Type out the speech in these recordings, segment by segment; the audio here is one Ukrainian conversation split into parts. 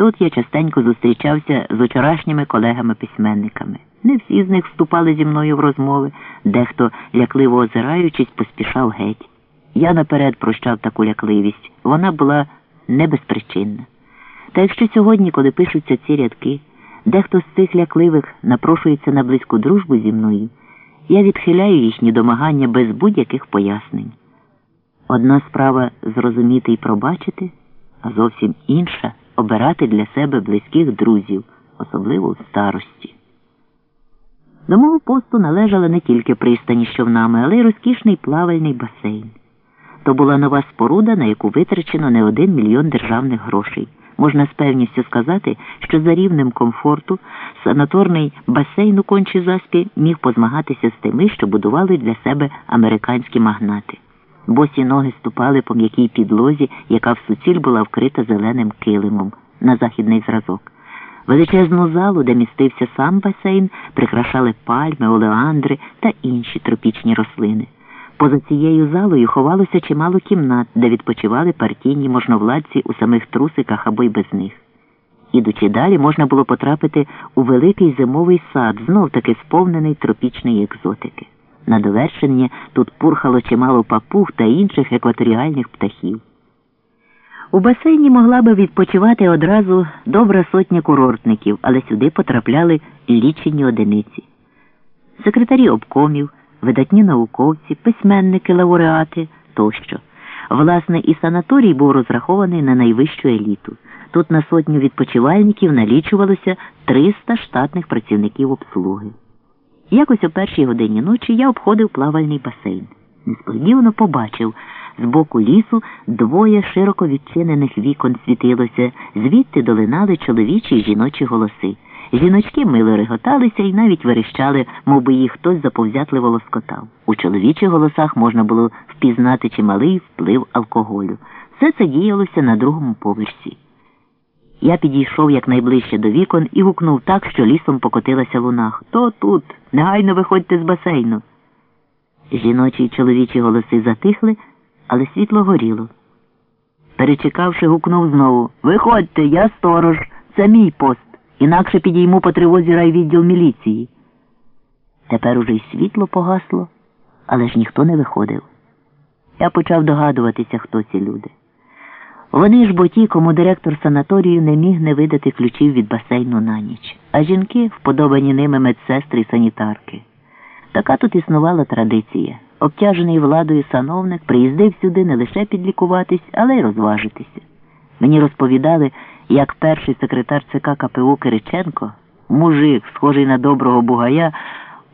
Тут я частенько зустрічався з вчорашніми колегами-письменниками. Не всі з них вступали зі мною в розмови, дехто, лякливо озираючись, поспішав геть. Я наперед прощав таку лякливість, вона була не безпричинна. Та якщо сьогодні, коли пишуться ці рядки, дехто з цих лякливих напрошується на близьку дружбу зі мною, я відхиляю їхні домагання без будь-яких пояснень. Одна справа зрозуміти і пробачити, а зовсім інша обирати для себе близьких друзів, особливо в старості. До мого посту належала не тільки пристані з човнами, але й розкішний плавальний басейн. То була нова споруда, на яку витрачено не один мільйон державних грошей. Можна з певністю сказати, що за рівнем комфорту санаторний басейн у кончі заспі міг позмагатися з тими, що будували для себе американські магнати. Босі ноги ступали по м'якій підлозі, яка в суціль була вкрита зеленим килимом на західний зразок. Величезну залу, де містився сам басейн, прикрашали пальми, олеандри та інші тропічні рослини. Поза цією залою ховалося чимало кімнат, де відпочивали партійні можновладці у самих трусиках або й без них. Ідучи далі, можна було потрапити у великий зимовий сад, знов таки сповнений тропічної екзотики. На довершення тут пурхало чимало папуг та інших екваторіальних птахів. У басейні могла би відпочивати одразу добра сотня курортників, але сюди потрапляли лічені одиниці. Секретарі обкомів, видатні науковці, письменники, лауреати тощо. Власне, і санаторій був розрахований на найвищу еліту. Тут на сотню відпочивальників налічувалося 300 штатних працівників обслуги. Якось о першій годині ночі я обходив плавальний басейн. Несподівано побачив з боку лісу двоє широко відчинених вікон світилося, звідти долинали чоловічі й жіночі голоси. Жіночки мило реготалися і навіть верещали, мов би їх хтось заповзятливо лоскотав. У чоловічих голосах можна було впізнати чималий вплив алкоголю. Все це діялося на другому поверсі. Я підійшов якнайближче до вікон і гукнув так, що лісом покотилася луна. Хто тут? Негайно виходьте з басейну. Жіночі й чоловічі голоси затихли, але світло горіло. Перечекавши, гукнув знову Виходьте, я сторож, це мій пост, інакше підійму по тривозі райвідділ міліції. Тепер уже й світло погасло, але ж ніхто не виходив. Я почав догадуватися, хто ці люди. Вони ж бо ті, кому директор санаторію не міг не видати ключів від басейну на ніч, а жінки вподобані ними медсестри й санітарки. Така тут існувала традиція. Обтяжений владою сановник приїздив сюди не лише підлікуватись, але й розважитися. Мені розповідали, як перший секретар ЦК КПУ Кириченко, мужик, схожий на доброго бугая,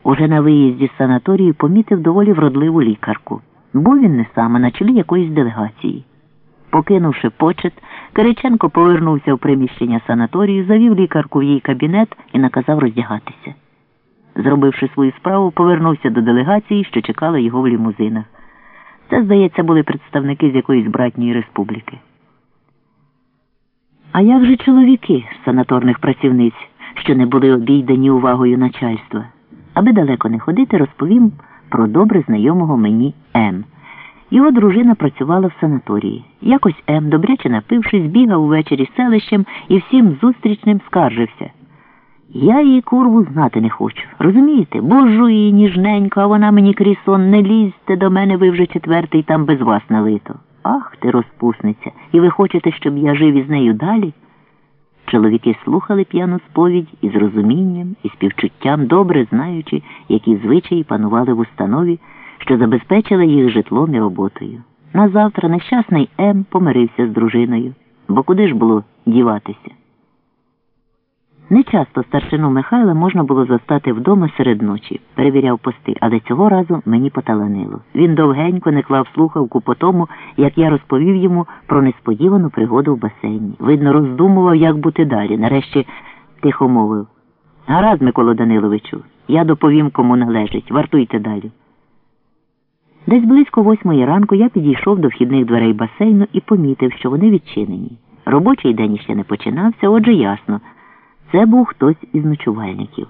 уже на виїзді з санаторію помітив доволі вродливу лікарку. Був він не сам, на чолі якоїсь делегації. Покинувши почет, Кириченко повернувся в приміщення санаторію, завів лікарку в її кабінет і наказав роздягатися. Зробивши свою справу, повернувся до делегації, що чекала його в лімузинах. Це, здається, були представники з якоїсь братньої республіки. А як же чоловіки з санаторних працівниць, що не були обійдані увагою начальства? Аби далеко не ходити, розповім про добре знайомого мені М. Його дружина працювала в санаторії. Якось М, добряче напившись, бігав увечері селищем і всім зустрічним скаржився. Я її курву знати не хочу. Розумієте? Божу її ніжненько, а вона мені крізь сон не лізьте до мене, ви вже четвертий там без вас налито. Ах ти, розпусниця, і ви хочете, щоб я жив із нею далі? Чоловіки слухали п'яну сповідь із розумінням і співчуттям, добре знаючи, які звичаї панували в установі, що забезпечила їх житлом і роботою. Назавтра нещасний М помирився з дружиною, бо куди ж було діватися? Нечасто старшину Михайла можна було застати вдома серед ночі, перевіряв пости, але цього разу мені поталанило. Він довгенько не клав слухавку по тому, як я розповів йому про несподівану пригоду в басейні. Видно, роздумував, як бути далі. Нарешті тихо мовив. Гаразд, Миколо Даниловичу, я доповім, кому належить. Вартуйте далі. Десь близько восьмої ранку я підійшов до вхідних дверей басейну і помітив, що вони відчинені. Робочий день ще не починався, отже ясно. Це був хтось із ночувальників.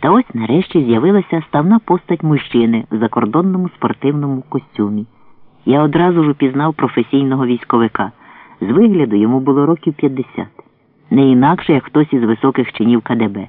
Та ось нарешті з'явилася ставна постать мужчини в закордонному спортивному костюмі. Я одразу ж упізнав професійного військовика. З вигляду йому було років 50. не інакше, як хтось із високих чинів КДБ.